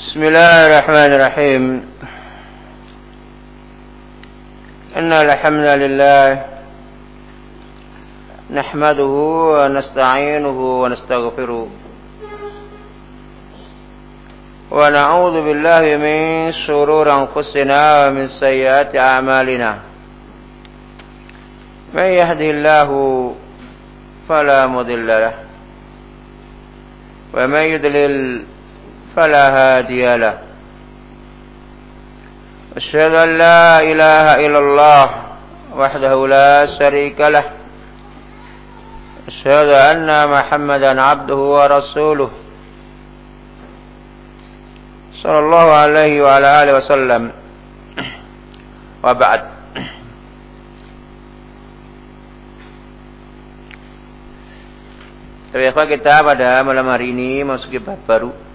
بسم الله الرحمن الرحيم. إن الحمد لله نحمده ونستعينه ونستغفره ونعوذ بالله من شرور أنفسنا ومن سيئات أعمالنا. من يهده الله فلا مضل له ومن يضلل فلا هادي له. أشهد أن لا إله إلا الله وحده لا شريك له. أشهد أن محمدا عبده ورسوله. صلى الله عليه وعلى آله وسلم. وبعد. Tapi kita pada malam hari ini masuki bab baru.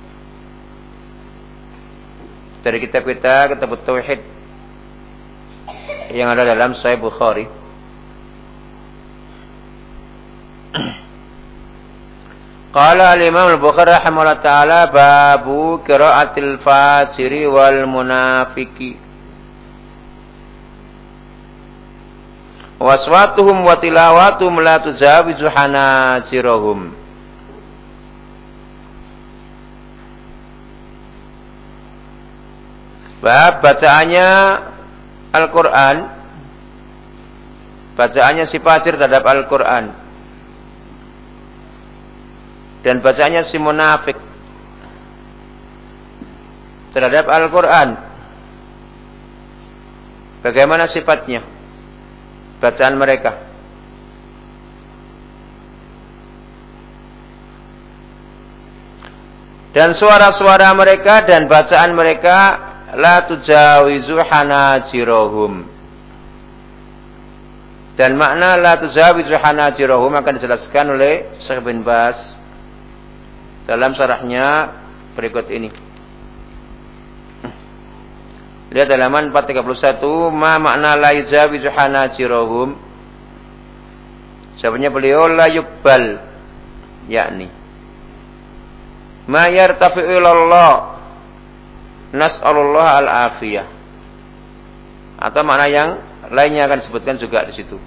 Dari kitab kita kitab Tauhid yang ada dalam Sahih Bukhari. Qala al-Imam al-Bukhari rahimahullah taala babu qiraatil fajiri wal munafiqi. waswatuhum wa tilawatuhum la tuzawizu Bab bacaannya Al-Quran Bacaannya si fajir terhadap Al-Quran Dan bacaannya si munafik Terhadap Al-Quran Bagaimana sifatnya bacaan mereka. Dan suara-suara mereka dan bacaan mereka la tujawizu hanajirohum. Dan makna la tujawizu hanajirohum akan dijelaskan oleh Syekh bin Bas dalam syarahnya berikut ini. Lihat halaman 431, ma makna la yujawizu hanajirahum. Sebenarnya beliau la yukbal yakni ma yartafi'u ilallah nas'alullah al-afiyah. Atau makna yang lainnya akan disebutkan juga di situ.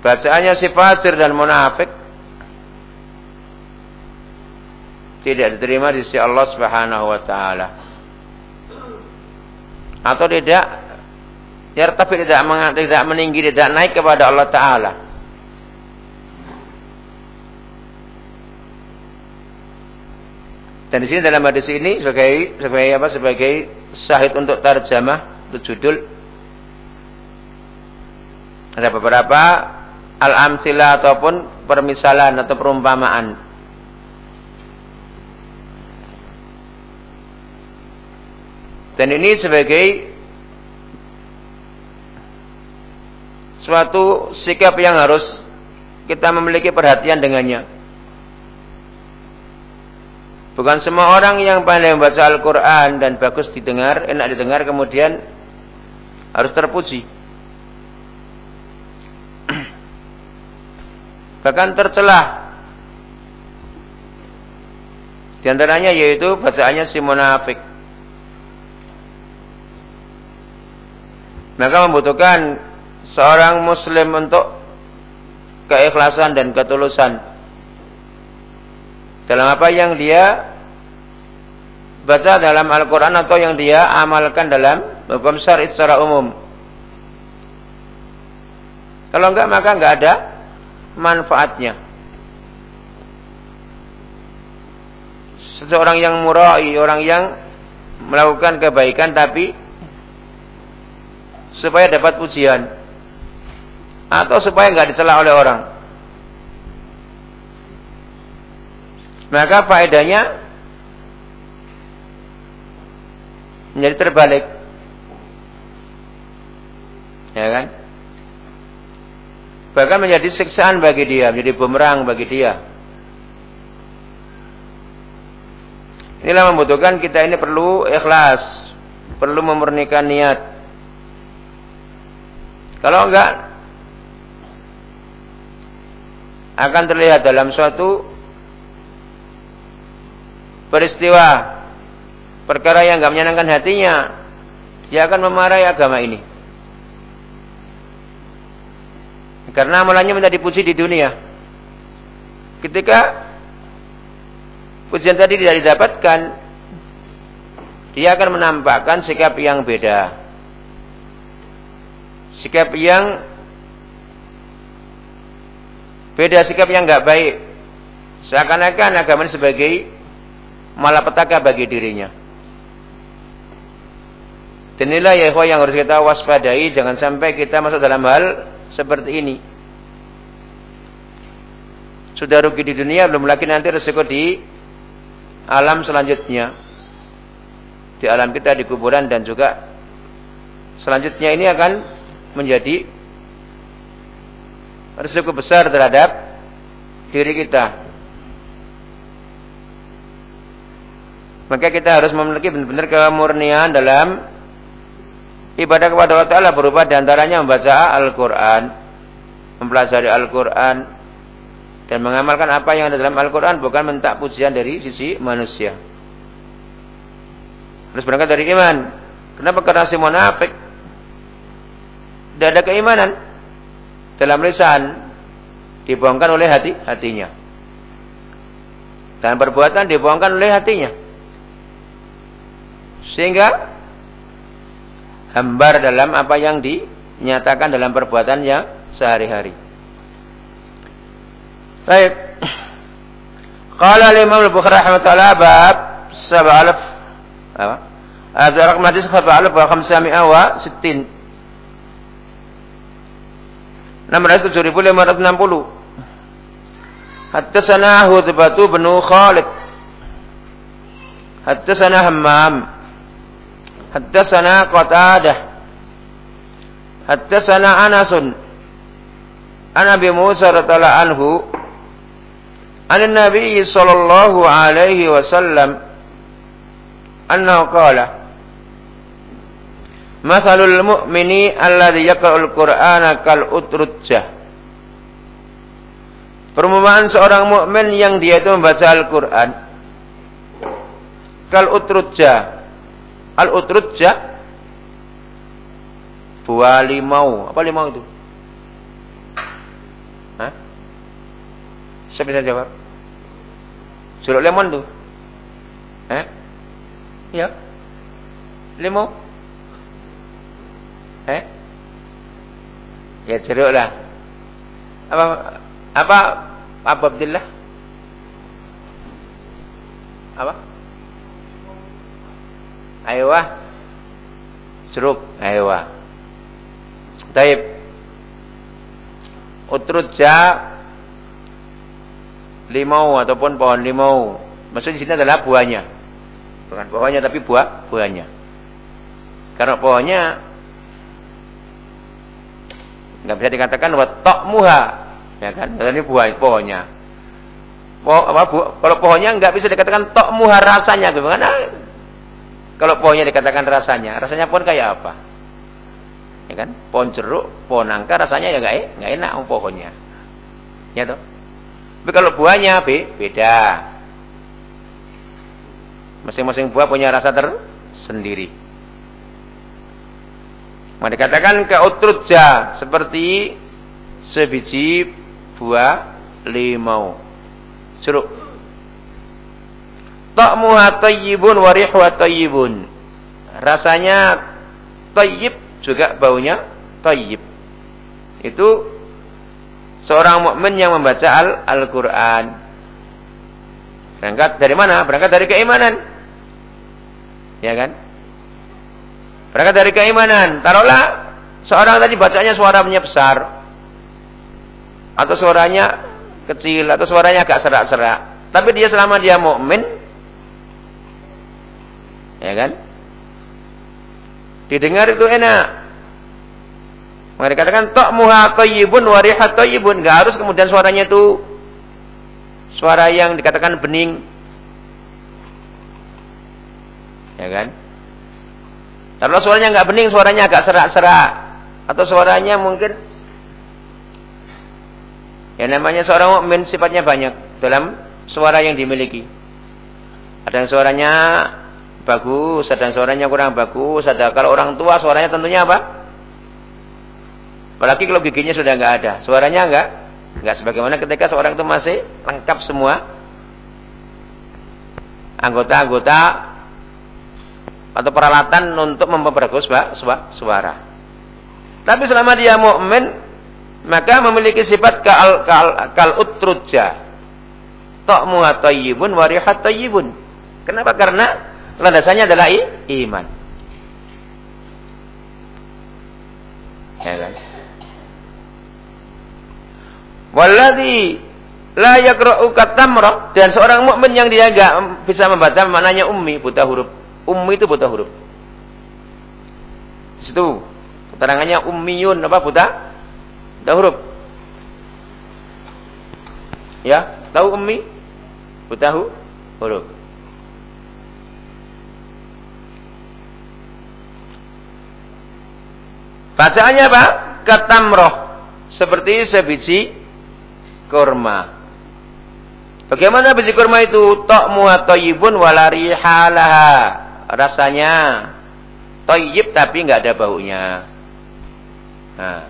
Bacaannya si fasir dan munafik tidak diterima di sisi Allah Subhanahu wa taala. Atau tidak ya tapi tidak tidak meninggi, tidak naik kepada Allah taala. Dan di sini dalam hadis ini sebagai sebagai apa? Sebagai syahid untuk tarjamah, untuk judul ada beberapa al-amsilah ataupun permisalan atau perumpamaan Dan ini sebagai suatu sikap yang harus kita memiliki perhatian dengannya. Bukan semua orang yang pandai membaca Al-Quran dan bagus didengar, enak didengar, kemudian harus terpuji. Bahkan tercelah. Di antaranya yaitu bacaannya si munafik. Maka membutuhkan seorang muslim untuk keikhlasan dan ketulusan dalam apa yang dia baca dalam Al-Quran atau yang dia amalkan dalam hukum syar'i secara umum. Kalau enggak maka enggak ada manfaatnya. Seseorang yang murai, orang yang melakukan kebaikan tapi supaya dapat pujian atau supaya nggak dicela oleh orang. Maka faedahnya menjadi terbalik. Ya kan? Bahkan menjadi siksaan bagi dia, menjadi bumerang bagi dia. Inilah membutuhkan kita ini perlu ikhlas, perlu memurnikan niat. Kalau enggak akan terlihat dalam suatu peristiwa perkara yang enggak menyenangkan hatinya, dia akan memarahi agama ini. Karena amalannya minta dipuji di dunia. Ketika pujian tadi tidak didapatkan, dia akan menampakkan sikap yang beda. Sikap yang beda, sikap yang enggak baik. Seakan-akan agama ini sebagai malapetaka bagi dirinya. Dan inilah ya yang harus kita waspadai. Jangan sampai kita masuk dalam hal seperti ini. Sudah rugi di dunia, belum lagi nanti resiko di alam selanjutnya. Di alam kita, di kuburan dan juga selanjutnya ini akan menjadi resiko besar terhadap diri kita. Maka kita harus memiliki benar-benar kemurnian dalam Ibadah kepada Allah Ta'ala berupa di antaranya membaca Al-Quran, mempelajari Al-Quran, dan mengamalkan apa yang ada dalam Al-Quran bukan mentak pujian dari sisi manusia. Harus berangkat dari iman. Kenapa? Karena si munafik tidak ada keimanan dalam lisan dibuangkan oleh hati hatinya dan perbuatan dibuangkan oleh hatinya sehingga hambar dalam apa yang dinyatakan dalam perbuatannya sehari-hari. Baik. Qala Imam Al-Bukhari rahimahullah bab 7000 apa? Ada rakam hadis 7560. Nomor 7560. Haddatsana Hudbatu bin Khalid. Haddatsana Hammam حدثنا قتادة حدثنا أنس عن أبي موسى رضي الله عنه عن النبي صلى الله عليه وسلم أنه قال مثل المؤمن الذي يقرأ القرآن كالأترجة Perumpamaan seorang mukmin yang dia itu membaca Al-Quran. Kal utrujah Al-utrujja buah limau. Apa limau itu? Hah? Siapa bisa jawab? Jeruk lemon tuh. Eh? Ya. Limau. Eh? Ya jeruk lah. Apa apa apa Abdullah? Apa? Aywa. Jeruk. Aywa. Taib. Utrutja limau ataupun pohon limau. Maksudnya di sini adalah buahnya. Bukan pohonnya tapi buah buahnya. Karena pohonnya nggak bisa dikatakan muha, ya kan? Karena ini buah pohonnya. Po, apa, bu, kalau pohonnya nggak bisa dikatakan tok muha rasanya, gimana? Kalau pohonnya dikatakan rasanya, rasanya pohon kayak apa? Ya kan? Pohon jeruk, pohon nangka rasanya ya nggak e, nggak enak um, pohonnya. Ya toh? Tapi kalau buahnya be, beda. Masing-masing buah punya rasa tersendiri. Mau dikatakan keutruja seperti sebiji buah limau. Jeruk Ta'muha tayyibun wa tayyibun. Rasanya tayyib juga baunya tayyib. Itu seorang mukmin yang membaca Al-Qur'an. Al Berangkat dari mana? Berangkat dari keimanan. Ya kan? Berangkat dari keimanan. Taruhlah seorang tadi bacanya suaranya besar. Atau suaranya kecil atau suaranya agak serak-serak. Tapi dia selama dia mukmin Ya kan? Didengar itu enak. Mereka katakan tok muha tayyibun wa rihat tayyibun. Enggak harus kemudian suaranya itu suara yang dikatakan bening. Ya kan? Kalau suaranya enggak bening, suaranya agak serak-serak atau suaranya mungkin ya namanya seorang mukmin sifatnya banyak dalam suara yang dimiliki. Ada yang suaranya bagus, ada suaranya kurang bagus, ada kalau orang tua suaranya tentunya apa? Apalagi kalau giginya sudah nggak ada, suaranya nggak nggak sebagaimana ketika seorang itu masih lengkap semua anggota-anggota atau peralatan untuk memperbagus suara. Tapi selama dia mukmin maka memiliki sifat kal kal kal utruja. Ta'muha tayyibun wa tayyibun. Kenapa? Karena landasannya adalah iman. Ya kan? Walladhi la yakra'u katamra dan seorang mukmin yang dia enggak bisa membaca maknanya ummi buta huruf. Ummi itu buta huruf. Situ keterangannya ummiyun apa buta? Buta huruf. Ya, tahu ummi? Buta huruf. Bacaannya apa? Katamroh. Seperti sebiji kurma. Bagaimana biji kurma itu? Ta'muha tayyibun walari halaha. Rasanya tayyib tapi nggak ada baunya. Nah.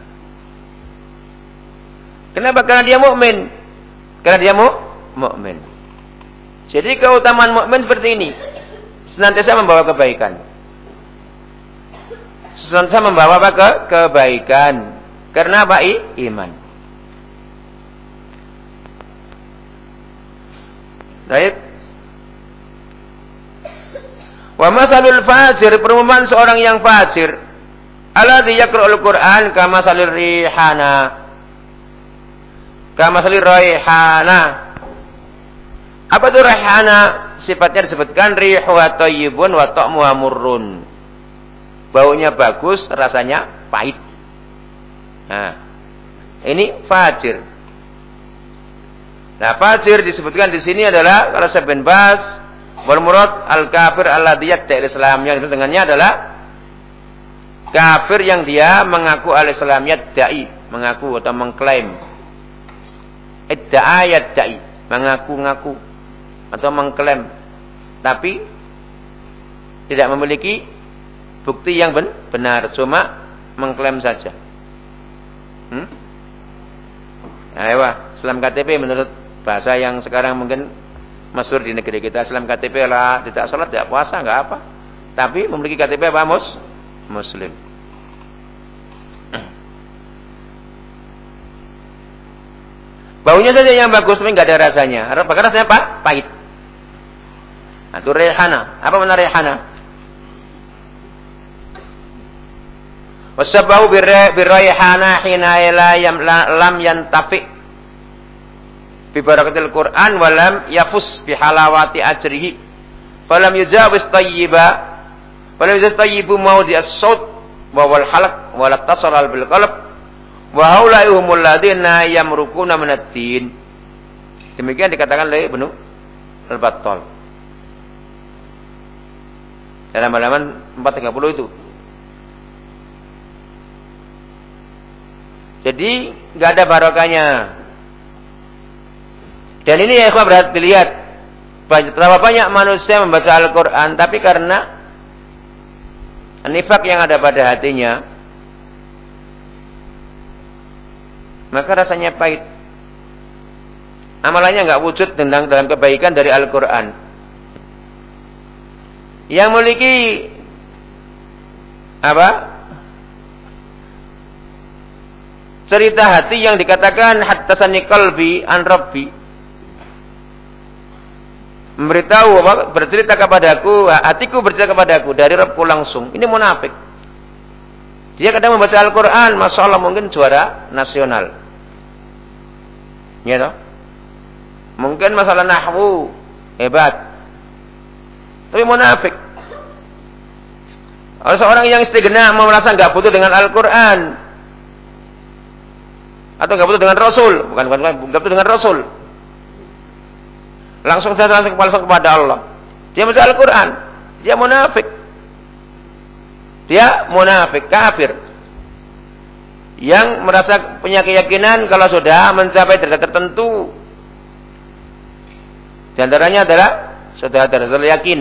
Kenapa? Karena dia mukmin. Karena dia mu mukmin. Jadi keutamaan mukmin seperti ini. Senantiasa membawa kebaikan. Senantiasa membawa apa? Ke kebaikan. Karena apa? Iman. Baik. Wa masalul fajir, perumpamaan seorang yang fajir. Alladzi yaqra'ul Qur'an kama salir rihana. Kama salir rihana. Apa itu rihana? Sifatnya disebutkan rihu wa tayyibun wa ta'muha murrun. Baunya bagus, rasanya pahit. Nah, ini fajir. Nah, fajir disebutkan di sini adalah kalau saya bin Bas wal murad al kafir alladhi dari Islam yang dengannya adalah kafir yang dia mengaku al Islam dai, mengaku atau mengklaim. Idda'a dai, mengaku-ngaku atau mengklaim tapi tidak memiliki bukti yang benar, cuma mengklaim saja. Hmm? Ayo, Islam KTP menurut bahasa yang sekarang mungkin masyhur di negeri kita Islam KTP lah tidak sholat tidak puasa nggak apa. Tapi memiliki KTP apa mus? Muslim. Baunya saja yang bagus tapi nggak ada rasanya. Bahkan rasanya apa pahit. Nah, itu rehana. Apa mana rehana Wasabahu birrayhana hina lam yantafi. Bi barakatil Quran walam yafus bi halawati ajrihi falam yujawis tayyiba. Falam yujawis tayyibu maudi as-saut wa wal halaq wa la tasal bil qalb. Wa haula'i humul ladina yamrukuna min ad-din demikian dikatakan oleh Ibnu Al-Battal. Dalam halaman 430 itu jadi nggak ada barokahnya dan ini ya ikhwan berarti lihat berapa banyak manusia membaca Al-Quran tapi karena nifak yang ada pada hatinya maka rasanya pahit. Amalannya nggak wujud tentang dalam kebaikan dari Al-Quran. Yang memiliki apa? Cerita hati yang dikatakan hatta qalbi an rabbi. Memberitahu bercerita kepadaku hatiku bercerita kepadaku dari Rabbku langsung. Ini munafik. Dia kadang membaca Al-Quran Masya Allah mungkin juara nasional. Ya toh? Mungkin masalah nahwu hebat. Tapi munafik. Kalau seorang yang istighna merasa nggak butuh dengan Al-Quran atau nggak butuh dengan Rasul bukan bukan nggak butuh dengan Rasul Langsung saja langsung langsung kepada Allah. Dia baca Al-Quran. Dia munafik. Dia munafik, kafir. Yang merasa punya keyakinan kalau sudah mencapai derajat tertentu. Di antaranya adalah Rasul yakin.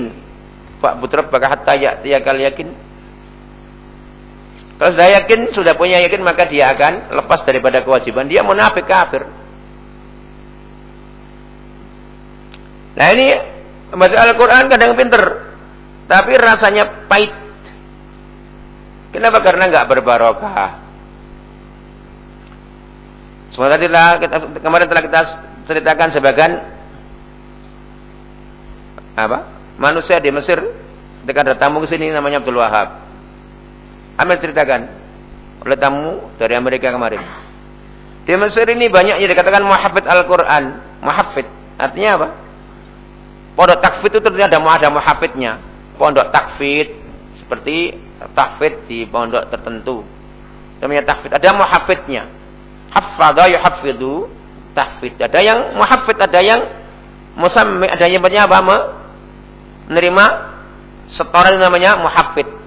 Pak Putra bakal hatta ya'tiyakal yakin. Kalau sudah yakin, sudah punya yakin, maka dia akan lepas daripada kewajiban. Dia munafik kafir. Nah ini membaca Al-Quran kadang pinter. Tapi rasanya pahit. Kenapa? Karena nggak berbarokah. Semoga kita, kemarin telah kita ceritakan sebagian apa? Manusia di Mesir ketika ada tamu ke sini namanya Abdul Wahab. Ambil ceritakan oleh tamu dari Amerika kemarin. Di Mesir ini banyak yang dikatakan muhafid Al-Quran. Muhafid. Artinya apa? Pondok takfid itu ternyata ada, ada muhafidnya. Pondok takfid. Seperti takfid di pondok tertentu. Namanya takfid. Ada muhafidnya. Hafadha yuhafidu tahfid. Ada yang muhafid, ada yang musammi, ada yang apa? Menerima setoran namanya muhafid.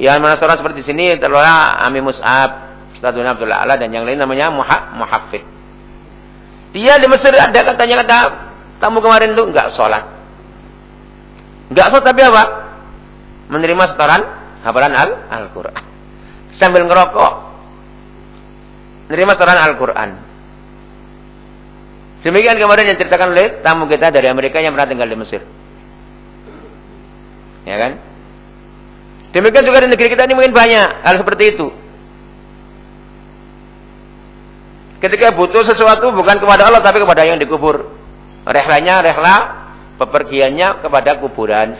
Ya mana seorang seperti di sini terlola Ami Mus'ab, Ustaz Abdullah Ala dan yang lain namanya muha, muhafid. Dia di Mesir ada katanya kata tamu kemarin itu enggak sholat. Enggak sholat tapi apa? Menerima setoran hafalan Al-Quran. Sambil ngerokok menerima setoran Al-Quran. Demikian kemarin yang ceritakan oleh tamu kita dari Amerika yang pernah tinggal di Mesir. Ya kan? Demikian juga di negeri kita ini mungkin banyak hal seperti itu. Ketika butuh sesuatu bukan kepada Allah tapi kepada yang dikubur. Rehlanya rehla pepergiannya kepada kuburan.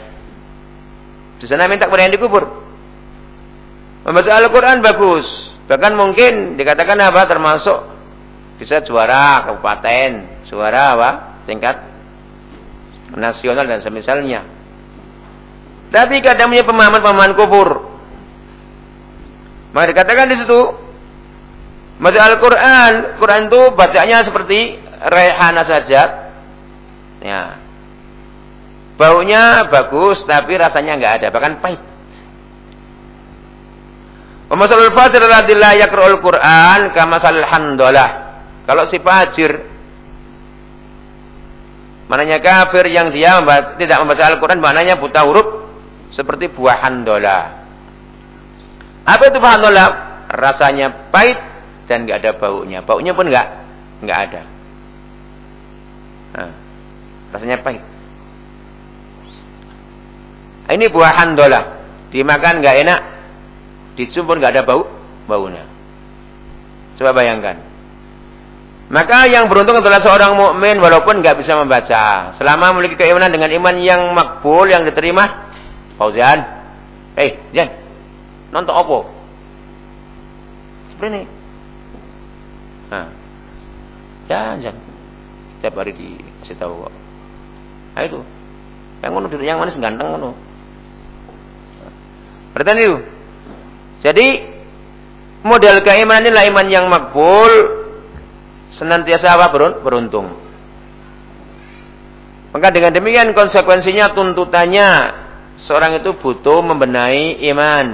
Di sana minta kepada yang dikubur. Membaca Al-Quran bagus. Bahkan mungkin dikatakan apa termasuk bisa juara kabupaten, juara apa tingkat nasional dan semisalnya. Tapi kadang punya pemahaman-pemahaman kufur. Maka dikatakan di situ Baca Al-Quran, Quran itu bacanya seperti rehana saja. Ya. Baunya bagus, tapi rasanya nggak ada, bahkan pahit. Masalul fajir alladzi la yaqra'ul Qur'an kama handolah. Kalau si fajir mananya kafir yang dia tidak membaca Al-Qur'an maknanya buta huruf seperti buah handola. Apa itu buah handola? Rasanya pahit dan enggak ada baunya. Baunya pun enggak enggak ada. Nah, rasanya pahit. Ini buah handola. Dimakan enggak enak, Dicium pun nggak ada bau baunya. Coba bayangkan. Maka yang beruntung adalah seorang mukmin walaupun nggak bisa membaca, selama memiliki keimanan dengan iman yang makbul yang diterima. Fauzian, eh, hey, Jan, nonton opo? Seperti ini. Nah, Jan, Jan, setiap hari dikasih tahu kok. Nah itu, yang ngono yang manis ganteng ngono. Berarti itu, jadi model keimanan inilah iman yang makbul senantiasa apa beruntung. Maka dengan demikian konsekuensinya tuntutannya seorang itu butuh membenahi iman.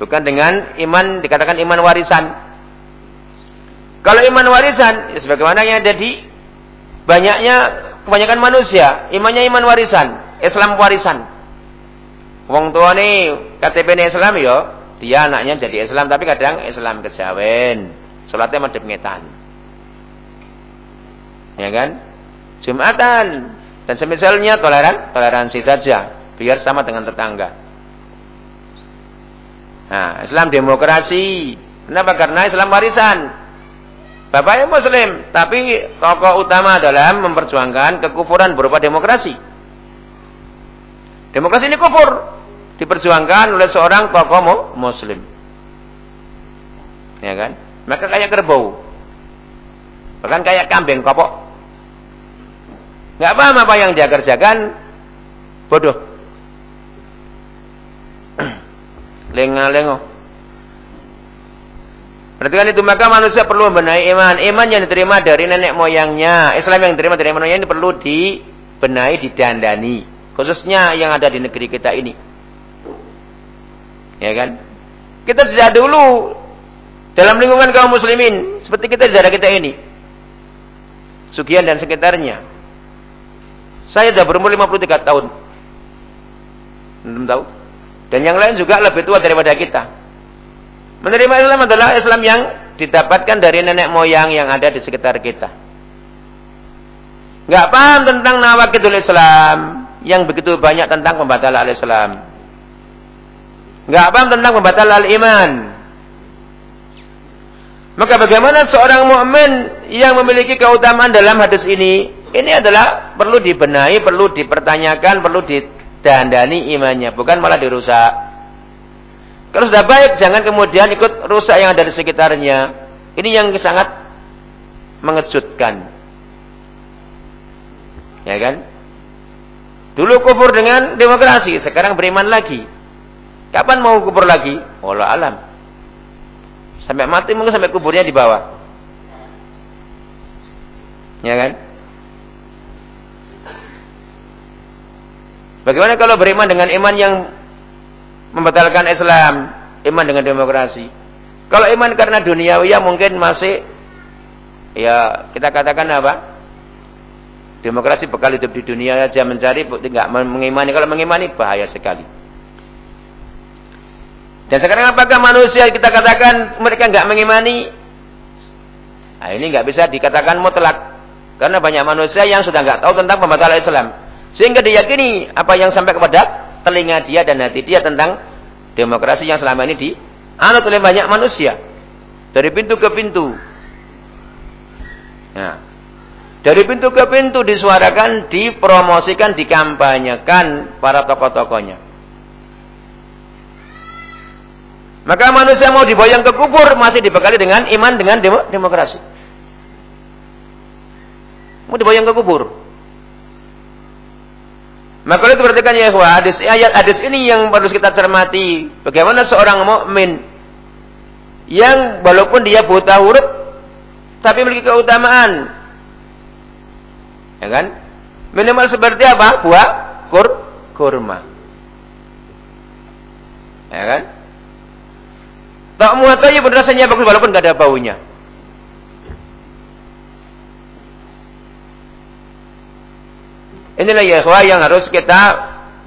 Bukan dengan iman dikatakan iman warisan. Kalau iman warisan, ya sebagaimana yang ada di banyaknya kebanyakan manusia, imannya iman warisan, Islam warisan. Wong tua nih KTP ini Islam yo, dia anaknya jadi Islam tapi kadang Islam kejawen. Salatnya madhep ngetan. Ya kan? Jumatan dan semisalnya toleran, toleransi saja biar sama dengan tetangga. Nah, Islam demokrasi. Kenapa? Karena Islam warisan. Bapaknya muslim, tapi tokoh utama dalam memperjuangkan kekufuran berupa demokrasi. Demokrasi ini kufur diperjuangkan oleh seorang tokoh muslim. Ya kan? Maka kayak kerbau. Bahkan kayak kambing kopok. Gak paham apa yang dia kerjakan. Bodoh. Lenga-lengo. Berarti kan itu maka manusia perlu membenahi iman. Iman yang diterima dari nenek moyangnya. Islam yang diterima dari nenek moyangnya ini perlu dibenahi, didandani. Khususnya yang ada di negeri kita ini. Ya kan? Kita sejak dulu dalam lingkungan kaum muslimin seperti kita di daerah kita ini. Sugian dan sekitarnya. Saya sudah berumur 53 tahun. Belum tahu. Dan yang lain juga lebih tua daripada kita. Menerima Islam adalah Islam yang didapatkan dari nenek moyang yang ada di sekitar kita. Gak paham tentang nawakidul Islam yang begitu banyak tentang pembatal al-Islam. Gak paham tentang pembatal al-iman. Maka bagaimana seorang mukmin yang memiliki keutamaan dalam hadis ini? Ini adalah perlu dibenahi, perlu dipertanyakan, perlu didandani imannya, bukan malah dirusak. Kalau sudah baik, jangan kemudian ikut rusak yang ada di sekitarnya. Ini yang sangat mengejutkan. Ya kan? Dulu kufur dengan demokrasi, sekarang beriman lagi. Kapan mau kufur lagi? Allah alam. Sampai mati mungkin sampai kuburnya di bawah. Ya kan? Bagaimana kalau beriman dengan iman yang membatalkan Islam, iman dengan demokrasi? Kalau iman karena duniawi ya mungkin masih ya kita katakan apa? Demokrasi bekal hidup di dunia saja mencari tidak mengimani. Kalau mengimani bahaya sekali. Dan sekarang apakah manusia kita katakan mereka nggak mengimani? Nah, ini nggak bisa dikatakan mutlak. Karena banyak manusia yang sudah nggak tahu tentang pembatalan Islam. Sehingga diyakini apa yang sampai kepada telinga dia dan hati dia tentang demokrasi yang selama ini dianut oleh banyak manusia. Dari pintu ke pintu. Nah, dari pintu ke pintu disuarakan, dipromosikan, dikampanyekan para tokoh-tokohnya. Maka manusia mau diboyong ke kubur masih dibekali dengan iman dengan demo demokrasi. Mau diboyong ke kubur. Maka itu perhatikan ya hadis ayat hadis ini yang harus kita cermati. Bagaimana seorang mukmin yang walaupun dia buta huruf tapi memiliki keutamaan Ya kan? Minimal seperti apa? Buah kur kurma. Ya kan? Tak muatnya rasanya bagus walaupun tidak ada baunya. Inilah ya yang harus kita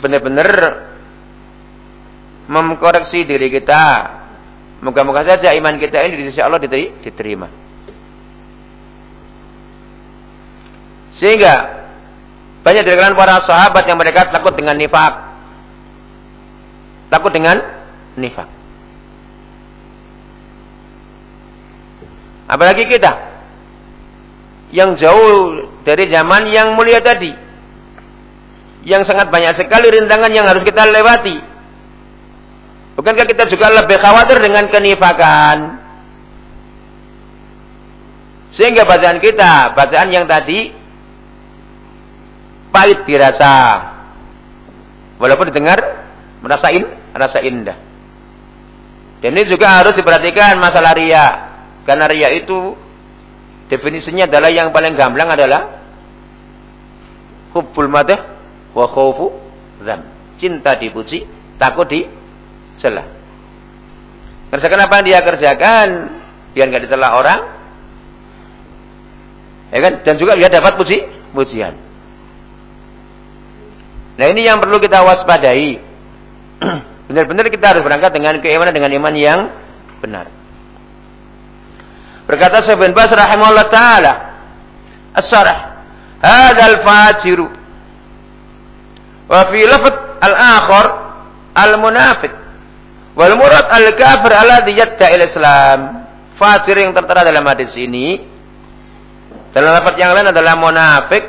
benar-benar memkoreksi diri kita. Moga-moga saja iman kita ini di sisi Allah diterima. Sehingga banyak dari kalangan para sahabat yang mereka takut dengan nifak. Takut dengan nifak. Apalagi kita yang jauh dari zaman yang mulia tadi. Yang sangat banyak sekali rintangan yang harus kita lewati. Bukankah kita juga lebih khawatir dengan kenifakan? Sehingga bacaan kita, bacaan yang tadi pahit dirasa. Walaupun didengar merasa in, rasa indah. Dan ini juga harus diperhatikan masalah ria. Karena ria itu definisinya adalah yang paling gamblang adalah hubbul madah wa khawfu zam. Cinta dipuji, takut di celah. Kerjakan apa yang dia kerjakan biar nggak dicela orang. Ya kan? Dan juga dia dapat puji, pujian. Nah ini yang perlu kita waspadai. Benar-benar kita harus berangkat dengan keimanan dengan iman yang benar. Berkata Syekh bin Bas rahimahullah taala, as-sarah, hadzal fajiru. Wa fi lafz al-akhar al-munafiq. Wal murad al-kafir alladhi yadda'il Islam. Fajir yang tertera dalam hadis ini dalam lafaz yang lain adalah munafik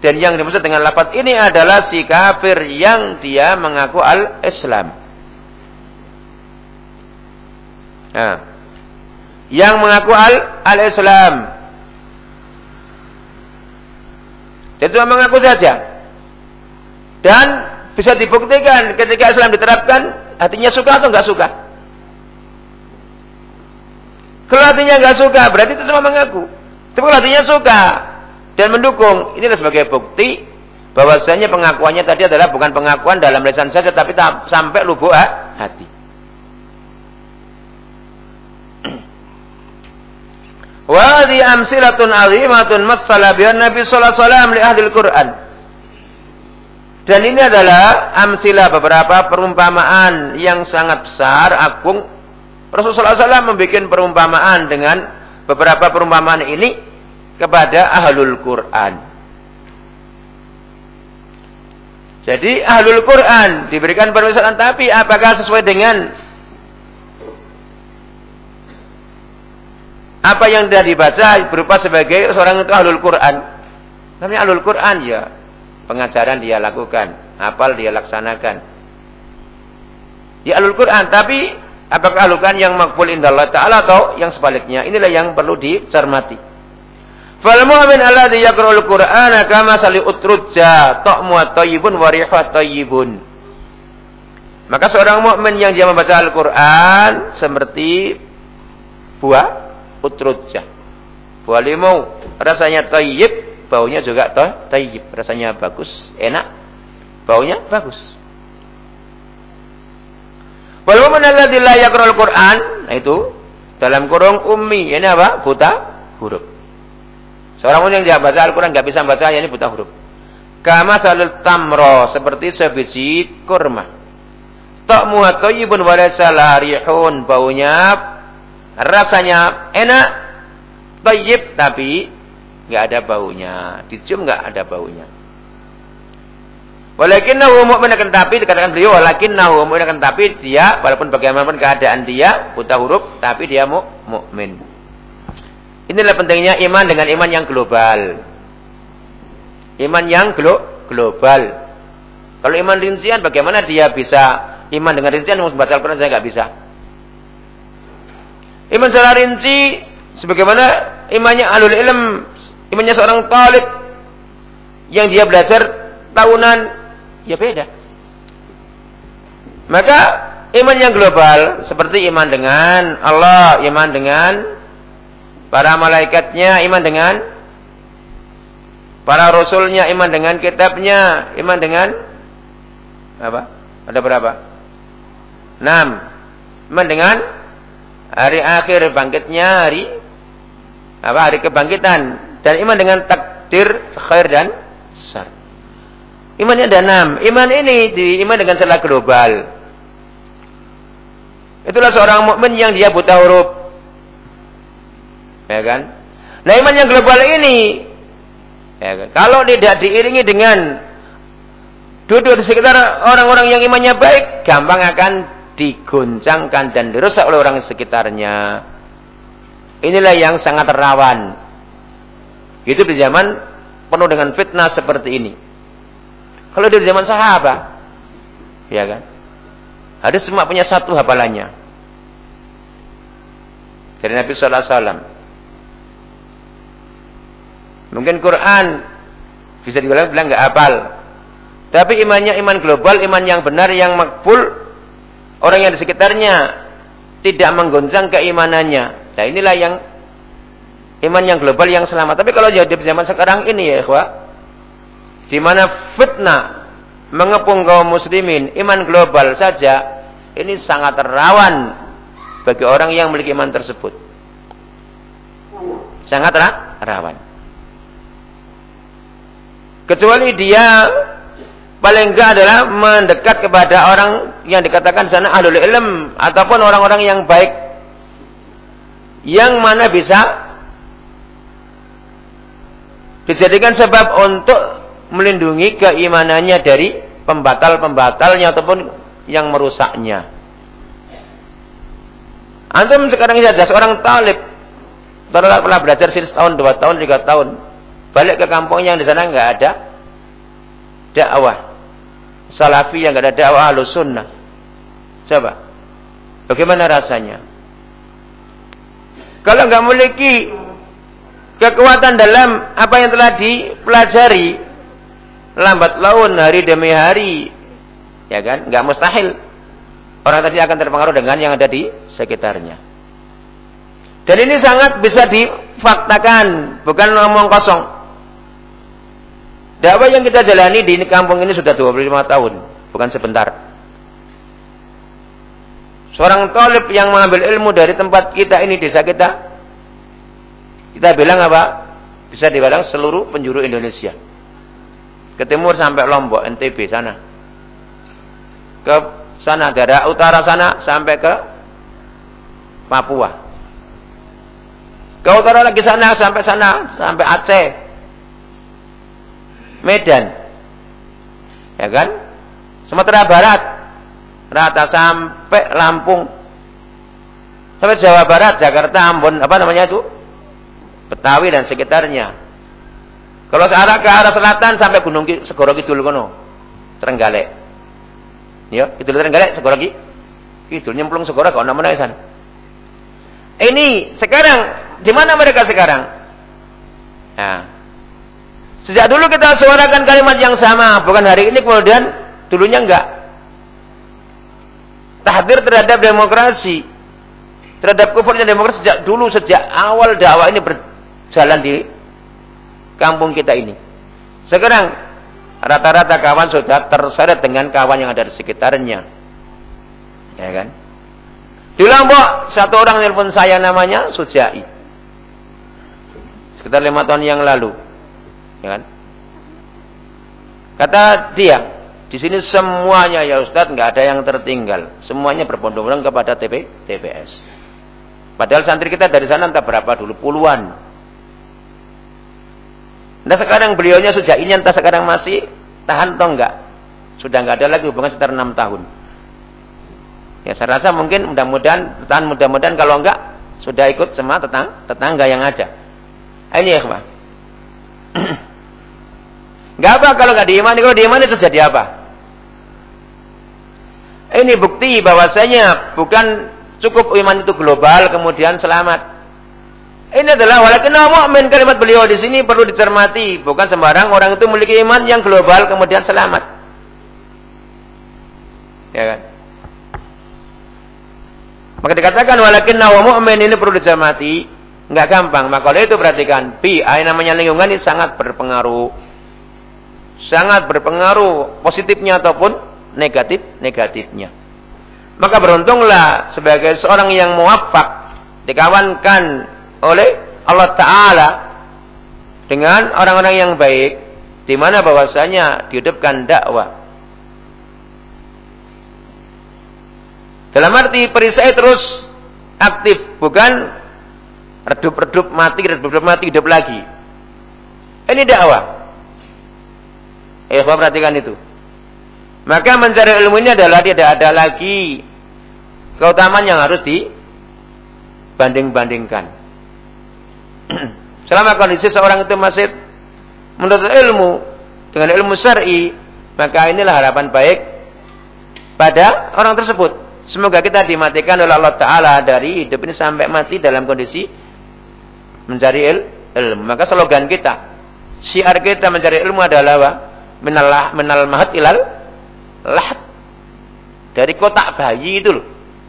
dan yang dimaksud dengan lafaz ini adalah si kafir yang dia mengaku al-Islam. Nah, yang mengaku al-Islam. Itu mengaku saja. Dan bisa dibuktikan ketika Islam diterapkan, hatinya suka atau enggak suka. Kalau hatinya enggak suka, berarti itu cuma mengaku. Tapi kalau hatinya suka, dan mendukung. Inilah sebagai bukti bahwasanya pengakuannya tadi adalah bukan pengakuan dalam lisan saja tapi sampai lubuk hati. Wa di amsilatun azimatun matsala Nabi sallallahu alaihi wasallam li Al-Qur'an. Dan ini adalah amsilah beberapa perumpamaan yang sangat besar, agung. Rasulullah SAW membuat perumpamaan dengan beberapa perumpamaan ini kepada ahlul Quran. Jadi ahlul Quran diberikan permisalan tapi apakah sesuai dengan apa yang dia dibaca berupa sebagai seorang itu ahlul Quran. Namanya ahlul Quran ya. Pengajaran dia lakukan, hafal dia laksanakan. Ya ahlul Quran, tapi apakah ahlul Quran yang makbul indallah taala atau yang sebaliknya? Inilah yang perlu dicermati. Fal mu'min alladhi yaqra'ul Qur'ana kama sali utrujja ta'mu tayyibun wa tayyibun. Maka seorang mukmin yang dia membaca Al-Qur'an seperti buah utrujah. Buah limau rasanya tayyib, baunya juga tayyib, rasanya bagus, enak, baunya bagus. Walaupun alladzi la Qur'an, nah itu dalam kurung ummi, ini apa? Buta huruf. Seorang pun yang tidak baca Al-Quran nggak bisa baca, ya ini buta huruf. Kama salul tamro seperti sebiji kurma. Ta'muha tayyibun wa laysa larihun baunya rasanya enak, tayyib tapi nggak ada baunya, dicium nggak ada baunya. Walakin nahu mu'min akan tapi dikatakan beliau walakin nahu mu'min akan tapi dia walaupun bagaimanapun keadaan dia buta huruf tapi dia mu mukmin. Inilah pentingnya iman dengan iman yang global. Iman yang glo global. Kalau iman rincian bagaimana dia bisa iman dengan rincian membaca Al-Quran saya nggak bisa. Iman secara rinci sebagaimana imannya alul ilm, imannya seorang talib yang dia belajar tahunan ya beda. Maka iman yang global seperti iman dengan Allah, iman dengan para malaikatnya, iman dengan para rasulnya, iman dengan kitabnya, iman dengan apa? Ada berapa? Enam. Iman dengan hari akhir bangkitnya hari apa hari kebangkitan dan iman dengan takdir khair dan sar. Imannya ada enam. Iman ini di iman dengan secara global. Itulah seorang mukmin yang dia buta huruf. Ya kan? Nah iman yang global ini ya kan? kalau tidak diiringi dengan duduk di sekitar orang-orang yang imannya baik, gampang akan digoncangkan dan dirusak oleh orang sekitarnya. Inilah yang sangat rawan. Itu di zaman penuh dengan fitnah seperti ini. Kalau di zaman sahabat, ya kan? Hadis semua punya satu hafalannya. Dari Nabi Sallallahu Alaihi Wasallam. Mungkin Quran bisa dibilang bilang nggak hafal. Tapi imannya iman global, iman yang benar, yang makbul, orang yang di sekitarnya tidak menggoncang keimanannya. Nah inilah yang iman yang global yang selamat. Tapi kalau jadi zaman sekarang ini ya ikhwah, di mana fitnah mengepung kaum muslimin, iman global saja ini sangat rawan bagi orang yang memiliki iman tersebut. Sangat rawan. Kecuali dia paling enggak adalah mendekat kepada orang yang dikatakan sana ahlul ilm ataupun orang-orang yang baik yang mana bisa dijadikan sebab untuk melindungi keimanannya dari pembatal-pembatalnya ataupun yang merusaknya. Antum sekarang saja seorang talib telah pernah belajar setahun, dua tahun, tiga tahun, balik ke kampungnya yang di sana nggak ada dakwah salafi yang gak ada dakwah ahlu sunnah. Coba. Bagaimana rasanya? Kalau nggak memiliki kekuatan dalam apa yang telah dipelajari, lambat laun hari demi hari, ya kan? Nggak mustahil. Orang tadi akan terpengaruh dengan yang ada di sekitarnya. Dan ini sangat bisa difaktakan, bukan ngomong kosong. Dakwah yang kita jalani di kampung ini sudah 25 tahun, bukan sebentar. Seorang talib yang mengambil ilmu dari tempat kita ini, desa kita, Kita bilang apa? Bisa dibilang seluruh penjuru Indonesia. Ke timur sampai Lombok, NTB sana. Ke sana, daerah utara sana sampai ke Papua. Ke utara lagi sana sampai sana, sampai Aceh. Medan. Ya kan? Sumatera Barat. Rata sampai Lampung. Sampai Jawa Barat, Jakarta, Ambon, apa namanya itu? Betawi dan sekitarnya. Kalau ke arah ke arah selatan sampai Gunung Segoro Kidul kono. Trenggalek. Ya, Kidul Trenggalek Segoro Kidul nyemplung Segoro kok namanya sana. Ini sekarang di mana mereka sekarang? Nah, sejak dulu kita suarakan kalimat yang sama, bukan hari ini kemudian dulunya enggak. Tahdir terhadap demokrasi, terhadap kufurnya demokrasi sejak dulu sejak awal dakwah ini berjalan di kampung kita ini. Sekarang rata-rata kawan sudah terseret dengan kawan yang ada di sekitarnya. Ya kan? Di Lombok satu orang nelpon saya namanya Sujai. Sekitar lima tahun yang lalu. Ya kan? Kata dia, di sini semuanya ya Ustadz nggak ada yang tertinggal. Semuanya berbondong-bondong kepada TP, TPS. Padahal santri kita dari sana entah berapa dulu puluhan. Nah sekarang beliaunya sudah ini entah sekarang masih tahan atau enggak. Sudah enggak ada lagi hubungan sekitar enam tahun. Ya saya rasa mungkin mudah-mudahan tahan mudah-mudahan kalau enggak sudah ikut sama tetang, tetangga yang ada. Ini ya ke mana? Enggak apa kalau enggak diimani, kalau diimani terjadi apa? Ini bukti bahwasanya bukan cukup iman itu global kemudian selamat. Ini adalah walakin mu'min kalimat beliau di sini perlu dicermati, bukan sembarang orang itu memiliki iman yang global kemudian selamat. Ya kan? Maka dikatakan walakin mu'min ini perlu dicermati, enggak gampang. Maka oleh itu perhatikan, bi, namanya lingkungan ini sangat berpengaruh. Sangat berpengaruh positifnya ataupun negatif negatifnya. Maka beruntunglah sebagai seorang yang muwafak dikawankan oleh Allah Ta'ala dengan orang-orang yang baik di mana bahwasanya dihidupkan dakwah. Dalam arti perisai terus aktif, bukan redup-redup mati, redup-redup mati hidup lagi. Ini dakwah. Eh, perhatikan itu. Maka mencari ilmu ini adalah tidak ada lagi keutamaan yang harus dibanding-bandingkan. Selama kondisi seorang itu masih menuntut ilmu dengan ilmu syar'i, maka inilah harapan baik pada orang tersebut. Semoga kita dimatikan oleh Allah Ta'ala dari hidup ini sampai mati dalam kondisi mencari il, ilmu. Maka slogan kita, syiar kita mencari ilmu adalah apa? Minal, minal mahat ilal lahat. Dari kotak bayi itu loh,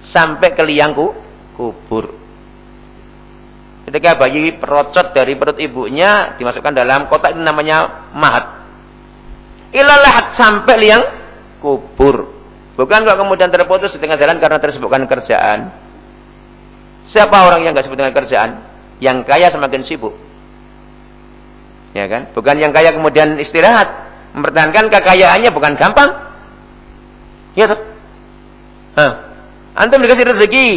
sampai ke liangku kubur. Ketika bayi perocot dari perut ibunya dimasukkan dalam kotak ini namanya mahat. Ilalah sampai liang kubur. Bukan kalau kemudian terputus di tengah jalan karena tersibukkan kerjaan. Siapa orang yang nggak sibuk dengan kerjaan? Yang kaya semakin sibuk. Ya kan? Bukan yang kaya kemudian istirahat. Mempertahankan kekayaannya bukan gampang. Ya tuh. Hah. Antum dikasih rezeki.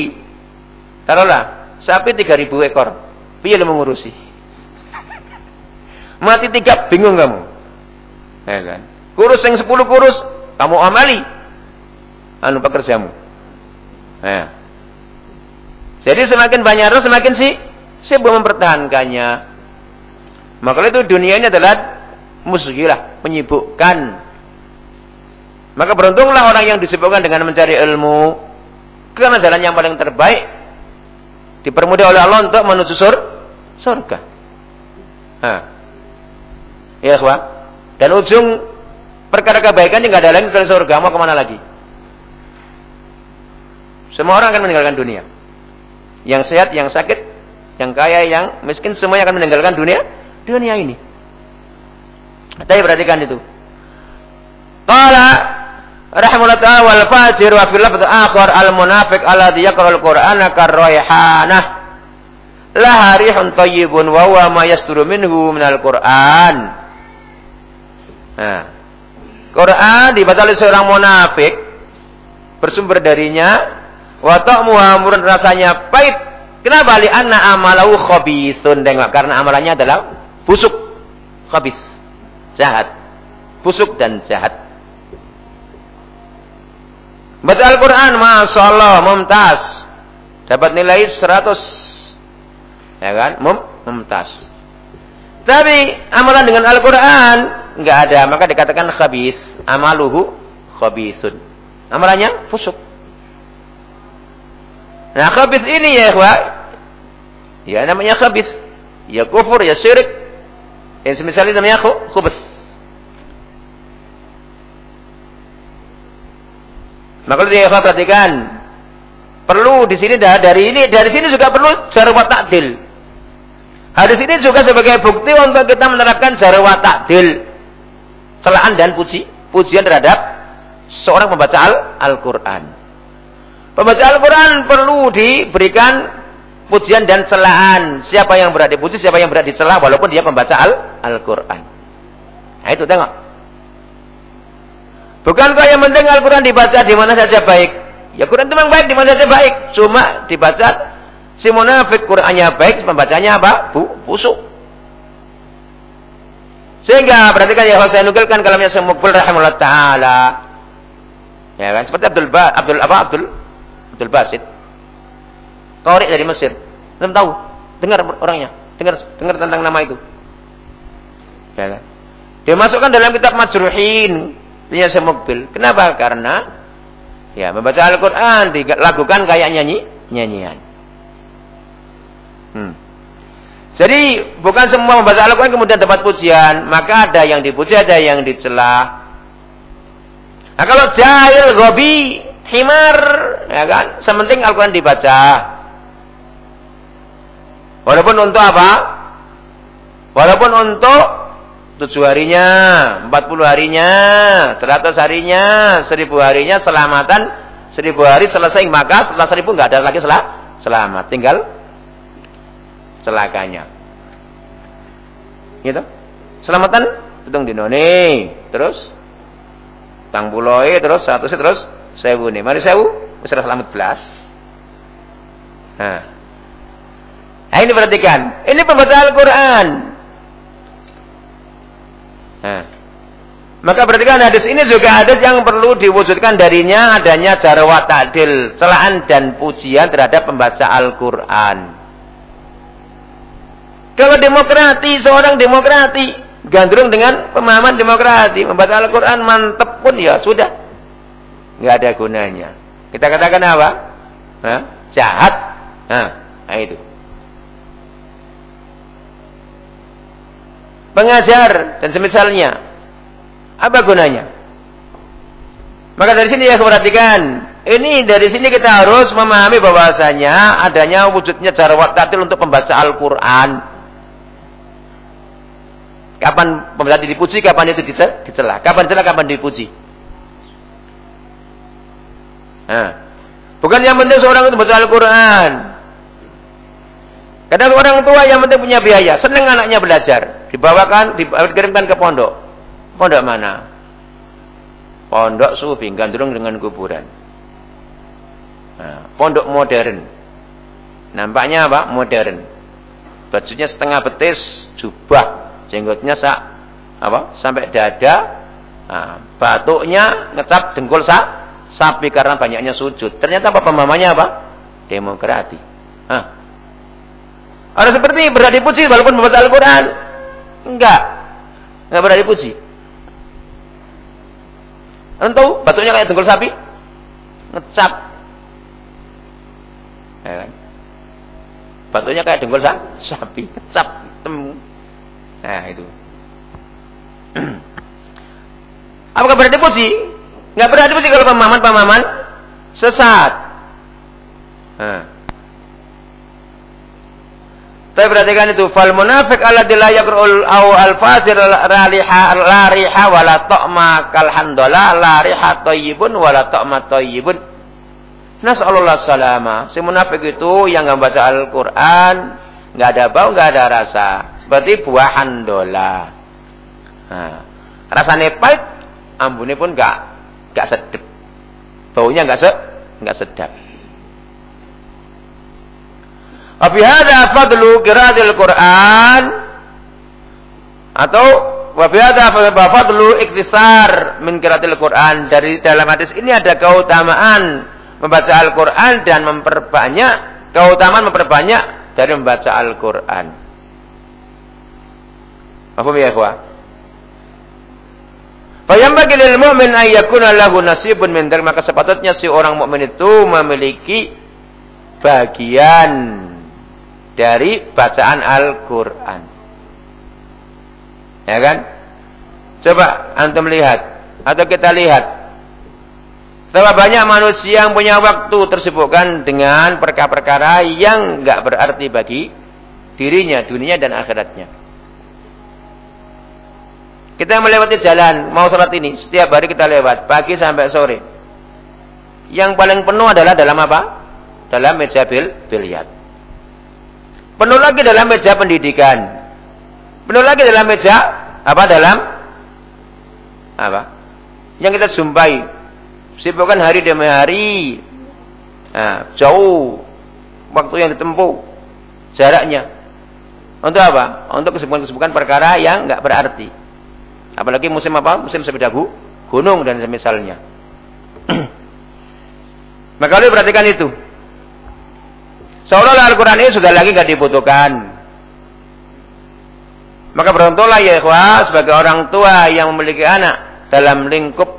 Taruhlah Sapi 3000 ekor. Piye lu mengurusi? Mati tiga bingung kamu. Ya kan? Kurus yang 10 kurus, kamu amali. Anu pekerjamu. Ya. Jadi semakin banyak harus semakin si sibuk mempertahankannya. Maka itu dunia ini adalah musyilah, menyibukkan. Maka beruntunglah orang yang disibukkan dengan mencari ilmu. Karena jalan yang paling terbaik Dipermudah oleh Allah untuk menuju sur surga. Nah. Ya, khwa. Dan ujung perkara kebaikan nggak ada lagi kecuali surga. Mau ke mana lagi? Semua orang akan meninggalkan dunia. Yang sehat, yang sakit, yang kaya, yang miskin, semuanya akan meninggalkan dunia dunia ini. Tapi perhatikan itu. Qala rahimahullah ta'ala wal fajir wa fil lafdh akhar al munafiq alladhi yaqra'ul qur'ana karrayhanah la harihun thayyibun wa huwa ma yasduru minhu minal Qur'an. Nah, Quran dibaca oleh seorang munafik bersumber darinya wa ta'mu rasanya pahit. Kenapa li anna amalahu khabithun? Tengok karena amalannya adalah busuk, khabis, jahat. Busuk dan jahat. Baca Al-Quran, Masya Allah, mumtaz. Dapat nilai 100. Ya kan? Mum, mumtaz. Tapi amalan dengan Al-Quran nggak ada, maka dikatakan khabis. Amaluhu khabisun. Amalannya busuk. Nah, khabis ini ya, ikhwah. Ya namanya khabis. Ya kufur, ya syirik. Yang semisalnya namanya khubus. Maka dia perhatikan. Perlu di sini dari ini dari sini juga perlu jarwa takdil. Hadis ini juga sebagai bukti untuk kita menerapkan jarwa takdil. Celaan dan puji, pujian terhadap seorang pembaca Al-Qur'an. pembaca Al-Quran perlu diberikan pujian dan celaan. Siapa yang berada dipuji, siapa yang berada dicela walaupun dia pembaca Al-Quran. Nah itu tengok. Bukankah yang penting Al-Quran dibaca di mana saja baik? Ya Quran itu memang baik di mana saja baik. Cuma dibaca si munafik Qurannya baik, pembacanya apa? Bu, busuk. Sehingga perhatikan ya saya nukilkan kalamnya Semukbul rahimahullah taala. Ya kan seperti Abdul ba, Abdul apa Abdul Abdul Basit. Qari dari Mesir. Belum tahu. Dengar orangnya. Dengar dengar tentang nama itu. Ya kan? Dia masukkan dalam kitab Majruhin punya semobil. Kenapa? Karena ya membaca Al-Quran dilakukan kayak nyanyi nyanyian. Hmm. Jadi bukan semua membaca Al-Quran kemudian dapat pujian, maka ada yang dipuji, ada yang dicela. Nah kalau jahil, gobi, himar, ya kan, sementing Al-Quran dibaca. Walaupun untuk apa? Walaupun untuk tujuh harinya, empat puluh harinya, seratus harinya, seribu harinya, selamatan, seribu hari selesai, maka setelah seribu nggak ada lagi sel selamat, tinggal celakanya. Gitu. Selamatan, hitung di noni, terus tang puloi, terus satu terus sewu nih, mari sewu, sudah selamat belas. Nah. nah ini perhatikan, ini pembaca Al-Quran. Maka perhatikan hadis ini juga hadis yang perlu diwujudkan darinya adanya jarwa ta'dil, celaan dan pujian terhadap pembaca Al-Quran. Kalau demokrati, seorang demokrati, gandrung dengan pemahaman demokrati, membaca Al-Quran mantep pun ya sudah. nggak ada gunanya. Kita katakan apa? Hah? Jahat. Nah itu. Pengajar dan semisalnya. Apa gunanya? Maka dari sini ya perhatikan, ini dari sini kita harus memahami bahwasanya adanya wujudnya cara waktatil untuk membaca Al-Qur'an. Kapan pembaca dipuji, kapan itu dicela. Kapan dicela, kapan dipuji. Nah, bukan yang penting seorang itu membaca Al-Qur'an. Kadang orang tua yang penting punya biaya, senang anaknya belajar, dibawakan, dikirimkan ke pondok. Pondok mana? Pondok sufi, gandrung dengan kuburan. Nah, pondok modern. Nampaknya apa? Modern. Bajunya setengah betis, jubah, jenggotnya sak apa? Sampai dada. Nah, batuknya ngecap dengkul sak sapi karena banyaknya sujud. Ternyata apa pemahamannya apa? Demokrati. Hah. Orang seperti berada dipuji walaupun membaca Al-Quran. Enggak. Enggak berada dipuji. Entah batunya kayak dengkul sapi. Ngecap. Ya kan? Batunya kayak dengkul sapi. Ngecap. Temu. Nah itu. Apakah berada dipuji? Enggak berada dipuji kalau pemahaman-pemahaman sesat. Nah. Tapi perhatikan itu fal munafik alladzi la yaqra'ul au al fasir raliha la riha wala ta'ma kal handala la riha thayyibun wala ta'ma thayyibun. Nasallallahu salama. Si munafik itu yang enggak baca Al-Qur'an, nggak ada bau, nggak ada rasa. Seperti buah handola. Nah, rasanya pahit, ambune pun nggak nggak sedap. Baunya nggak se nggak sedap. Abi hada fadlu qiraatil Quran atau wa fi hada fadlu iktisar min qiraatil Quran. Dari dalam hadis ini ada keutamaan membaca Al-Qur'an dan memperbanyak keutamaan memperbanyak dari membaca Al-Qur'an. Apa ya, ikhwah? Fayambagi lil mu'min ay yakuna lahu nasibun min maka sepatutnya si orang mukmin itu memiliki bagian dari bacaan Al-Quran. Ya kan? Coba antum lihat. Atau kita lihat. Betapa banyak manusia yang punya waktu tersibukkan dengan perkara-perkara yang nggak berarti bagi dirinya, dunia dan akhiratnya. Kita melewati jalan, mau sholat ini, setiap hari kita lewat, pagi sampai sore. Yang paling penuh adalah dalam apa? Dalam meja bil, biliat. Penuh lagi dalam meja pendidikan. Penuh lagi dalam meja apa dalam apa? Yang kita jumpai. Sibukkan hari demi hari. Nah, jauh waktu yang ditempuh jaraknya. Untuk apa? Untuk kesibukan-kesibukan perkara yang nggak berarti. Apalagi musim apa? Musim sepeda gunung dan semisalnya. Maka lu perhatikan itu. Seolah-olah Al-Quran ini sudah lagi nggak dibutuhkan. Maka beruntunglah ya ikhwah sebagai orang tua yang memiliki anak dalam lingkup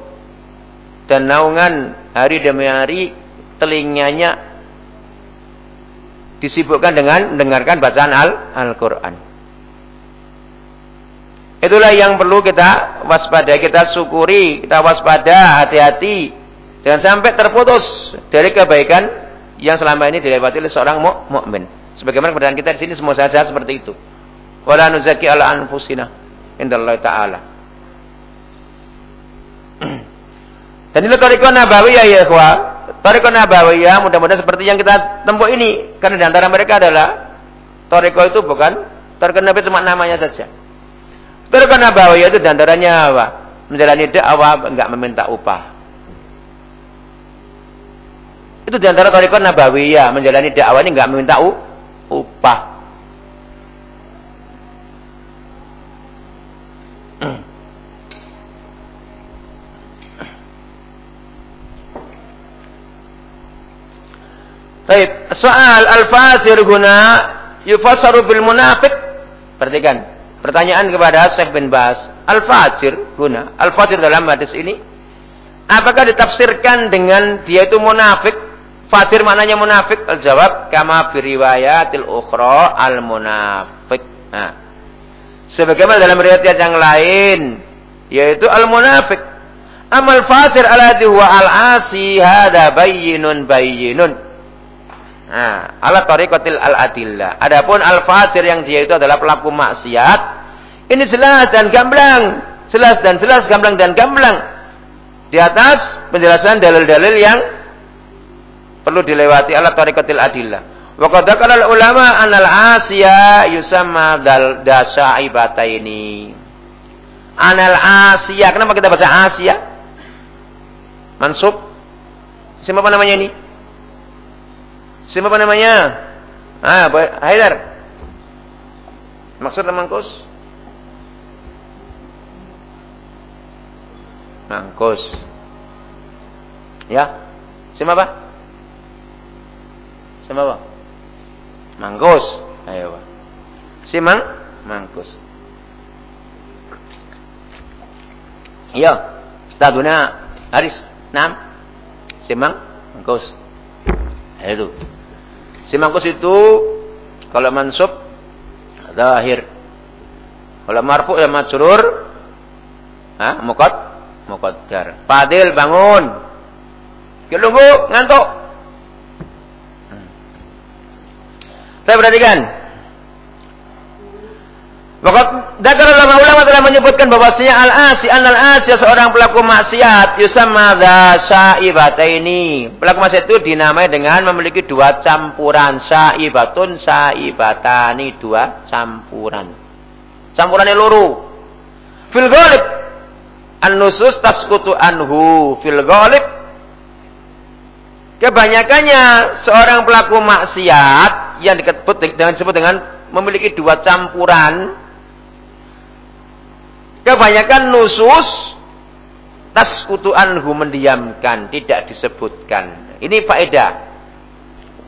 dan naungan hari demi hari telinganya disibukkan dengan mendengarkan bacaan Al-Quran. Itulah yang perlu kita waspada, kita syukuri, kita waspada, hati-hati. Jangan sampai terputus dari kebaikan yang selama ini dilewati oleh seorang mukmin. Sebagaimana kebenaran kita di sini semua saja seperti itu. Wala nuzaki ala anfusina indallahi taala. Dan ini tarikah nabawiyah ya ikhwah. Tarikah nabawiyah mudah-mudahan seperti yang kita tempuh ini. Karena di antara mereka adalah tarikah itu bukan tarikah nabi cuma namanya saja. Tarikah nabawiyah itu di antaranya apa? Menjalani dakwah enggak meminta upah. Itu di antara tarikot Nabawiyah. Menjalani dakwah ini nggak meminta upah. Baik, soal al-fasir guna yufasaru bil munafiq. Perhatikan, pertanyaan kepada Syekh bin Bas. Al-fasir guna, al-fasir dalam hadis ini apakah ditafsirkan dengan dia itu munafik Fajir maknanya munafik. Al-jawab kama biriwayatil ukhra al-munafik. Nah. Sebagaimana dalam riwayat yang lain yaitu al-munafik. Amal fasir alladhi huwa al-asi hada bayyinun bayyinun. Nah, ala tariqatil al-adillah. Adapun al-fasir yang dia itu adalah pelaku maksiat, ini jelas dan gamblang, jelas dan jelas, gamblang dan gamblang. Di atas penjelasan dalil-dalil yang perlu dilewati ala tariqatil adillah. Wa qad ulama anal asya yusamma dal ini. Anal asya. Kenapa kita baca asya? Mansub. Siapa namanya ini? Siapa namanya? Ah, Haidar. Maksud mangkus? Mangkus. Ya. Siapa apa? Sama apa? Mangkus. Ayo. Si mang mangkus. Iya. Staduna Haris. Nam. Si mang mangkus. Itu. Si mangkus itu kalau mansub zahir. Kalau marfu ya majrur ha muqad muqaddar. Fadil bangun. Kelunggu ngantuk. Saya perhatikan. Maka dakar ulama ulama telah menyebutkan bahwasanya al-asi al-asi seorang pelaku maksiat yusamma dza ini Pelaku maksiat itu dinamai dengan memiliki dua campuran saibatun saibatani dua campuran. Campuran loro. Fil ghalib an-nusus tasqutu anhu fil ghalib kebanyakannya seorang pelaku maksiat yang disebut dengan disebut dengan memiliki dua campuran Kebanyakan nusus taskutu anhu mendiamkan, tidak disebutkan. Ini faedah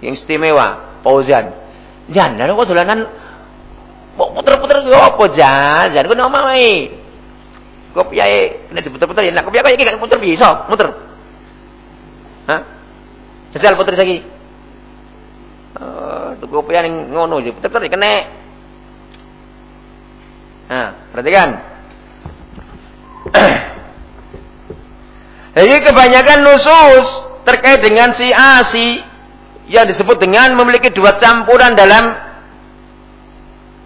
yang istimewa, Fauzan. Jangan kok dolanan puter-puter yo apa jan? Jan ku nama wae. Kopi ae kena diputer-puter ya. Kopi ae kan puter bisa, muter. Hah? Jajal puter lagi. Oh, tuh kopi yang ngono puter-puter kena. Nah, perhatikan. Jadi kebanyakan nusus terkait dengan si A, si yang disebut dengan memiliki dua campuran dalam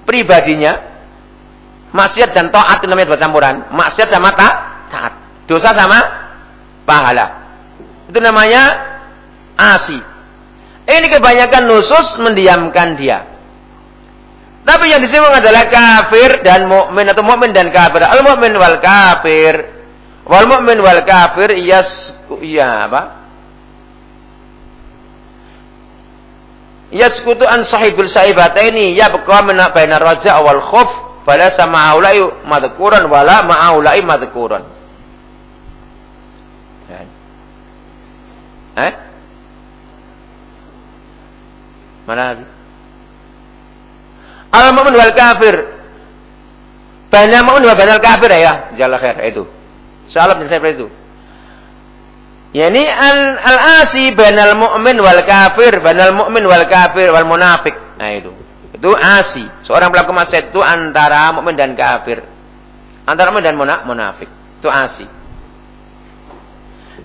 pribadinya. Maksiat dan taat itu namanya dua campuran. Maksiat sama ta, taat. Dosa sama pahala. Itu namanya asi. Ini kebanyakan nusus mendiamkan dia. Tapi yang disebut adalah kafir dan mukmin atau mukmin dan kafir. Al mukmin wal kafir. Wal mukmin wal kafir yas iya apa? Yaskutu an sahibul saibataini ya baqa min baina raja wal khauf fala sama aulai madhkuran wala ma'aulai madhkuran. Eh? Mana lagi? Al mu'min wal kafir. Banyak mu'min wa banyak kafir ya. Jalla khair itu. Salam dan saya itu. Yani al, al banal mu'min wal kafir, banal mu'min wal kafir wal munafik. Nah itu. Itu asi. Seorang pelaku maksiat itu antara mukmin dan kafir. Antara mukmin dan munafik. Itu asi.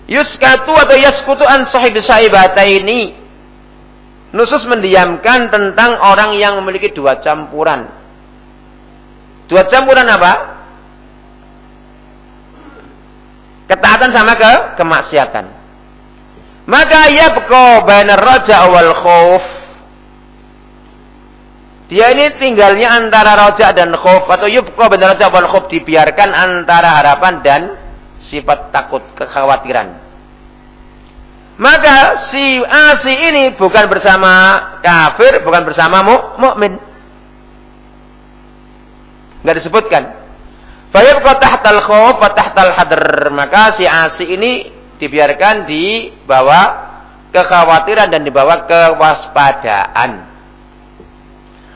Yuskatu atau yaskutu an sahib ini Nusus mendiamkan tentang orang yang memiliki dua campuran. Dua campuran apa? Ketaatan sama ke kemaksiatan. Maka yabqa bainar raja wal khauf. Dia ini tinggalnya antara roja dan khauf atau yubqa bainar raja wal khauf dibiarkan antara harapan dan sifat takut kekhawatiran. Maka si asi ini bukan bersama kafir, bukan bersama mukmin. Enggak disebutkan. Fayabqa tahtal khauf wa tahtal hadr. Maka si asi ini dibiarkan di bawah kekhawatiran dan di bawah kewaspadaan.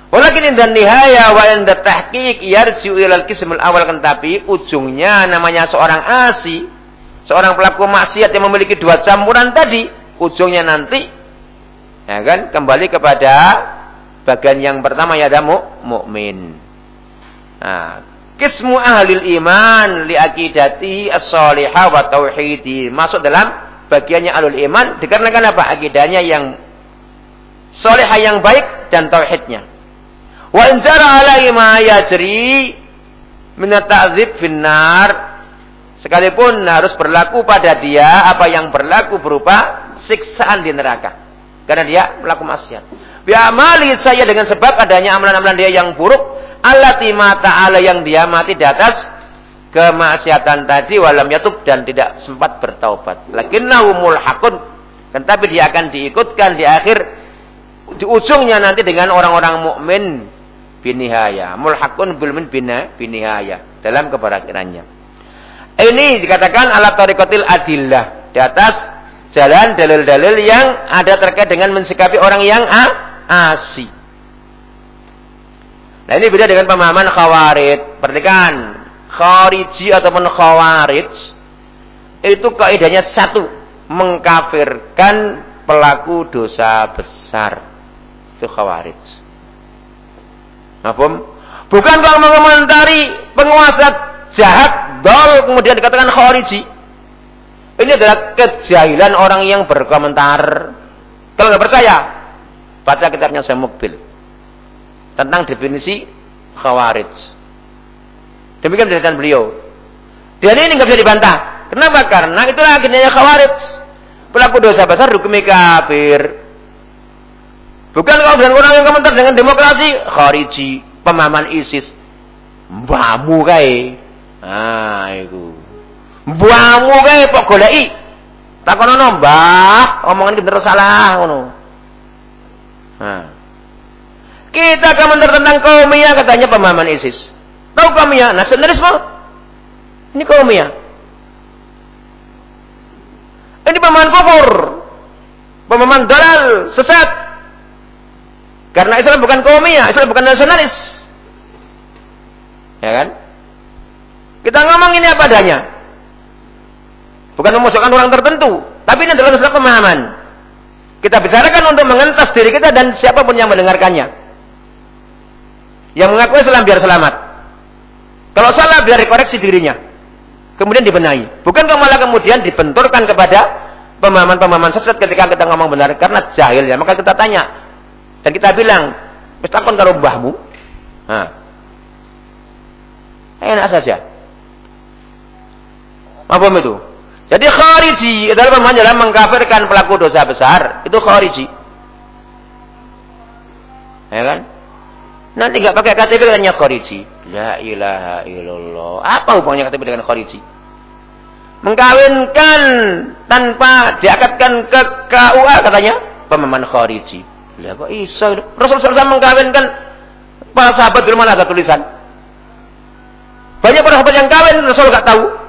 Walakin dan nihaya wa inda tahqiq yarji'u ilal kismul awal kan tapi ujungnya namanya seorang asi seorang pelaku maksiat yang memiliki dua campuran tadi, ujungnya nanti ya kan kembali kepada bagian yang pertama ya ada mukmin. Nah, kismu ahlil iman li akidati as-salihah wa tauhidi. Masuk dalam bagiannya ahlul iman dikarenakan apa? Akidahnya yang salihah yang baik dan tauhidnya. Wa in jara alaihi ma yajri min at-ta'dzib finnar Sekalipun harus berlaku pada dia apa yang berlaku berupa siksaan di neraka. Karena dia pelaku maksiat. Biamali saya dengan sebab adanya amalan-amalan dia yang buruk. Allah ta'ala yang dia mati di atas kemaksiatan tadi walam yatub dan tidak sempat bertaubat. Lakinnahu mulhaqun. Tetapi dia akan diikutkan di akhir di ujungnya nanti dengan orang-orang mukmin binihaya. Mulhaqun bil bina binihaya dalam keberakhirannya. Ini dikatakan alat tarikotil adillah. Di atas jalan dalil-dalil yang ada terkait dengan mensikapi orang yang asi. Nah ini beda dengan pemahaman khawarid. Perhatikan. Khariji ataupun khawarij. Itu kaidahnya satu. Mengkafirkan pelaku dosa besar. Itu khawarij. Mahfum? Bukan kalau mengomentari penguasa jahat dol kemudian dikatakan khariji. Ini adalah kejahilan orang yang berkomentar. Kalau nggak percaya, baca kitabnya saya mobil tentang definisi khawarij. Demikian penjelasan beliau. Dan ini nggak bisa dibantah. Kenapa? Karena itulah agendanya khawarij. Pelaku dosa besar hukumnya kafir. Bukan kalau dengan orang yang komentar dengan demokrasi, khariji, pemahaman ISIS. Mbamu kae. Ah, itu. Mbamu kae pok goleki. Takonono, Mbah, omongan bener salah ngono. Nah. Kita komentar tentang kaumiyah katanya pemahaman ISIS. Tahu kaumiyah? Nasionalisme. Ini kaumiyah. Ini pemahaman kufur. Pemahaman dalal, sesat. Karena Islam bukan kaumiyah, Islam bukan nasionalis. Ya kan? Kita ngomong ini apa adanya. Bukan memasukkan orang tertentu. Tapi ini adalah masalah pemahaman. Kita bicarakan untuk mengentas diri kita dan siapa pun yang mendengarkannya. Yang mengaku Islam biar selamat. Kalau salah biar dikoreksi dirinya. Kemudian dibenahi. Bukan malah kemudian dibenturkan kepada pemahaman-pemahaman sesat ketika kita ngomong benar. Karena jahil ya. Maka kita tanya, dan kita bilang, wis karo mbahmu. Nah. Enak saja. Apa itu? Jadi khariji adalah pemahaman dalam mengkafirkan pelaku dosa besar. Itu khariji. Ya kan? Nanti nggak pakai KTP katanya khariji. La ilaha illallah. Apa hubungannya KTP dengan khariji? Mengkawinkan tanpa diakatkan ke KUA katanya pemahaman khariji. Lah kok iso? Rasul SAW mengkawinkan para sahabat di mana ada tulisan? Banyak para sahabat yang kawin Rasul gak tahu.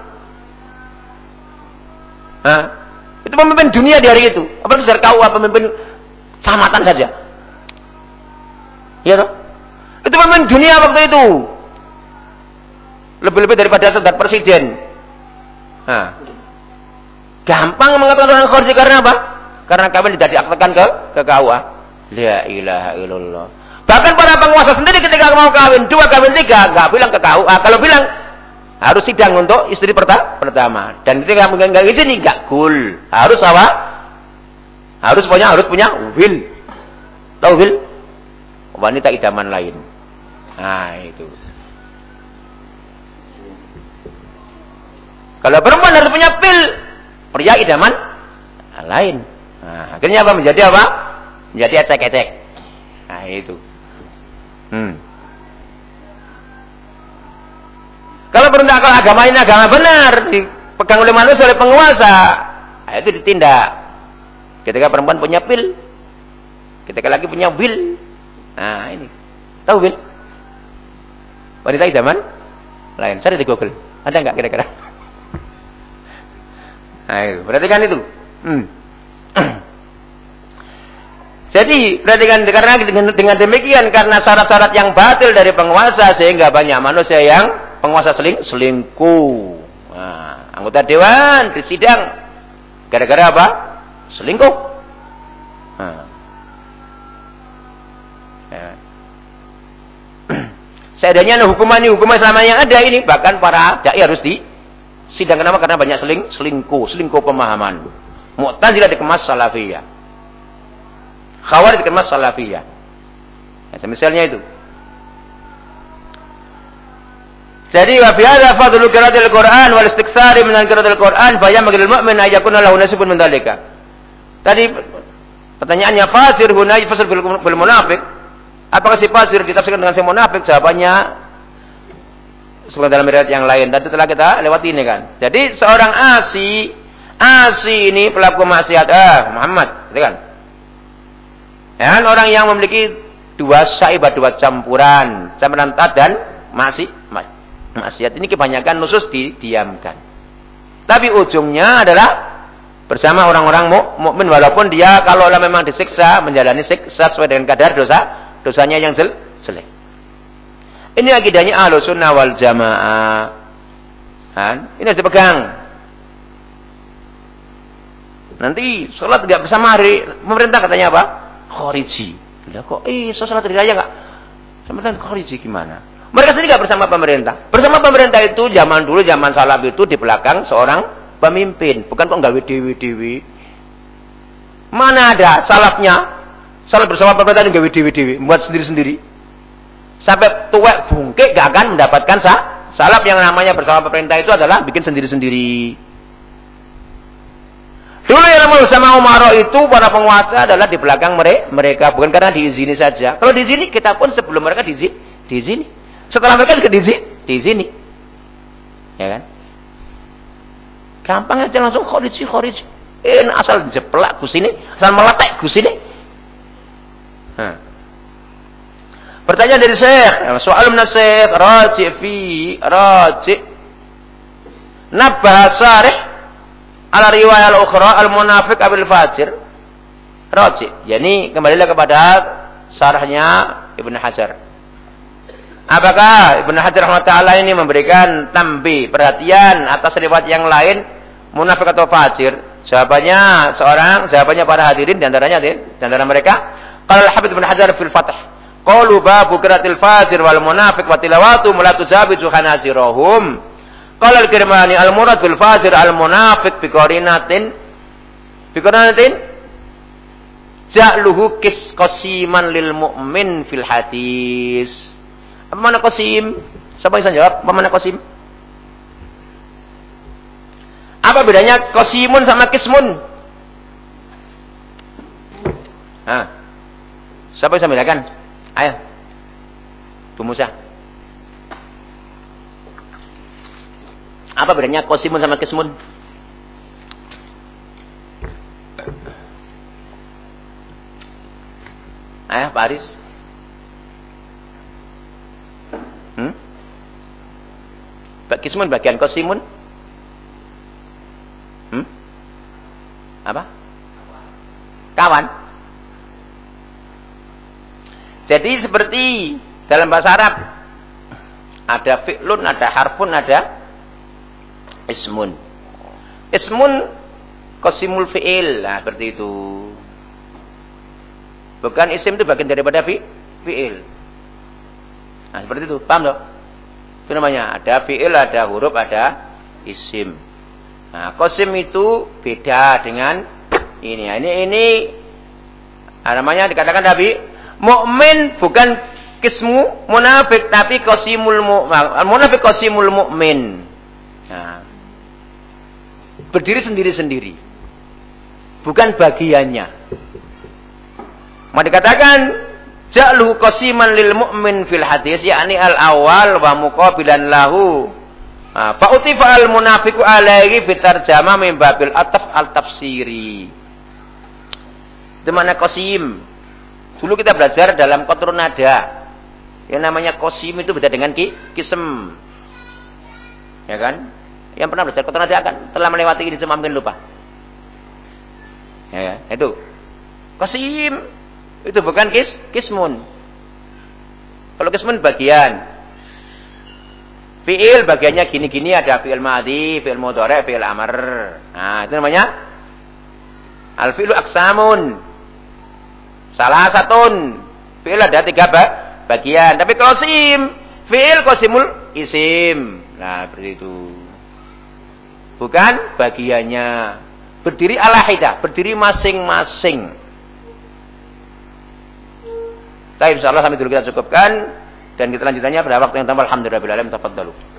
Hah? Itu pemimpin dunia di hari itu. Apa kau apa pemimpin samatan saja. Ya toh? Itu pemimpin dunia waktu itu. Lebih-lebih daripada saudara presiden. Nah. Gampang mengatakan orang korupsi karena apa? Karena kawin tidak diaktekan ke ke KUA. La ilaha illallah. Bahkan para penguasa sendiri ketika mau kawin dua, kawin tiga, nggak bilang ke KUA. Kalau bilang harus sidang untuk istri pertama. Dan ketika nggak izin nggak cool. Harus apa? Harus punya harus punya will. Tahu will? Wanita idaman lain. Nah itu. Kalau perempuan harus punya pil, pria idaman lain. Nah, akhirnya apa menjadi apa? Jadi ecek-ecek. Nah, itu. Hmm. Kalau perintah kalau agama ini agama benar, dipegang oleh manusia oleh penguasa, nah, itu ditindak. Ketika perempuan punya pil, ketika lagi punya will, nah ini, tahu will? Wanita idaman lain, cari di Google, ada nggak kira-kira? Nah, itu. perhatikan itu. Hmm. Jadi perhatikan karena dengan, dengan demikian karena syarat-syarat yang batil dari penguasa sehingga banyak manusia yang penguasa seling selingkuh. Nah, anggota dewan di sidang gara-gara apa? Selingkuh. Nah. Ya. Seadanya hukuman ini hukuman selama yang ada ini bahkan para dai harus di sidang kenapa? Karena banyak seling selingkuh, selingkuh pemahaman. Mu'tazilah dikemas salafiyah. Khawarij dikemas salafiyah. Ya, misalnya itu. Jadi wa fi hadza fadlu qiraatil Qur'an wal istiktsari min qiraatil Qur'an fa yamgil mu'min ay yakuna lahu nasibun min dzalika. Tadi pertanyaannya fasir huna fasir bil, bil munafiq. Apakah si fasir ditafsirkan dengan si munafik? Jawabannya seperti dalam riwayat yang lain. Tadi telah kita lewati ini kan. Jadi seorang asi, asi ini pelaku maksiat. Ah, Muhammad, gitu kan? Ya, orang yang memiliki dua saibah, dua campuran, campuran tad dan masih maksiat ini kebanyakan nusus didiamkan. Tapi ujungnya adalah bersama orang-orang mukmin walaupun dia kalau memang disiksa menjalani siksa sesuai dengan kadar dosa dosanya yang jel jelek. Ini akidahnya ahlu sunnah wal jamaah. Kan? Ini harus dipegang. Nanti sholat tidak bersama hari pemerintah katanya apa? Khariji. Lah kok eh salat di raya enggak? Sampeyan Khariji gimana? Mereka sendiri enggak bersama pemerintah. Bersama pemerintah itu zaman dulu zaman salaf itu di belakang seorang pemimpin, bukan kok gawe dewi-dewi. Mana ada salafnya? Salaf bersama pemerintah itu gawe dewi-dewi, buat sendiri-sendiri. Sampai tuwek bungkek gak akan mendapatkan sah, salaf yang namanya bersama pemerintah itu adalah bikin sendiri-sendiri. Dulu yang sama Umar itu para penguasa adalah di belakang mereka, bukan karena diizini saja. Kalau diizini kita pun sebelum mereka diizini, diizini. Setelah mereka juga diizini, diizini. Ya kan? Gampang aja langsung khoriji khoriji. Eh, asal jeplak gus ini, asal meletek gus ini. Nah. Pertanyaan dari Syekh, soal menasih raji fi raji nabah sarih ala riwayat al-ukhra al-munafiq abil fajir roji. Jadi kembalilah kepada sarahnya Ibnu Hajar. Apakah Ibnu Hajar taala ini memberikan tambi perhatian atas riwayat yang lain munafik atau fajir? Jawabannya seorang, jawabannya para hadirin di antaranya di antara mereka. Kalau Habib Ibnu Hajar fil Fath. Qalu babu qiratil fajir wal munafiq wa tilawatu mulatu zabitu khanazirahum. Qala al-Kirmani al-murad bil fajir al-munafiq bi qarinatin bi qarinatin lil mu'min fil hadis. Mana qasim? Siapa yang jawab? Mana qasim? Apa bedanya qasimun sama kismun? Hah. Siapa yang bisa bedakan? Ayo. Bu Musa. Apa bedanya kosimun sama kismun? Eh, Pak? Kismun bagian kosimun? Hmm? Apa? Kawan. Jadi seperti dalam bahasa Arab ada fi'lun, ada harfun, ada ismun. Ismun kosimul fi'il. Nah, seperti itu. Bukan isim itu bagian daripada fi, fi'il. Nah, seperti itu. Paham dong? Itu namanya. Ada fi'il, ada huruf, ada isim. Nah, kosim itu beda dengan ini. Nah, ini ini nah, namanya dikatakan Nabi mukmin bukan kismu munafik tapi kosimul mu'min. Munafik kosimul mu'min. Nah, berdiri sendiri-sendiri. Bukan bagiannya. Mau dikatakan ja'luhu qasiman lil mu'min fil hadis yakni al awal wa muqabilan lahu. Fa utifa al munafiqu alaihi bitarjama min babil ataf al tafsiri. Itu mana qasim. Dulu kita belajar dalam kotor nada. Yang namanya qasim itu beda dengan ki, kisem. Ya kan? Yang pernah belajar kotoran akan telah melewati ini cuma lupa. Ya, ya, itu. Qasim itu bukan kis, kismun. Kalau kismun bagian. Fi'il bagiannya gini-gini ada fi'il madhi, fi'il mudhari, fi'il amr. Nah, itu namanya al-fi'lu aksamun. Salah satun. Fi'il ada tiga bagian. Tapi qasim, fi'il qasimul isim. Nah, seperti itu. Bukan bagiannya. Berdiri ala hidah, berdiri masing-masing. Tapi insyaallah sampai dulu kita cukupkan. Dan kita lanjutannya pada waktu yang tambah alhamdulillah alamin. Tafadhalu.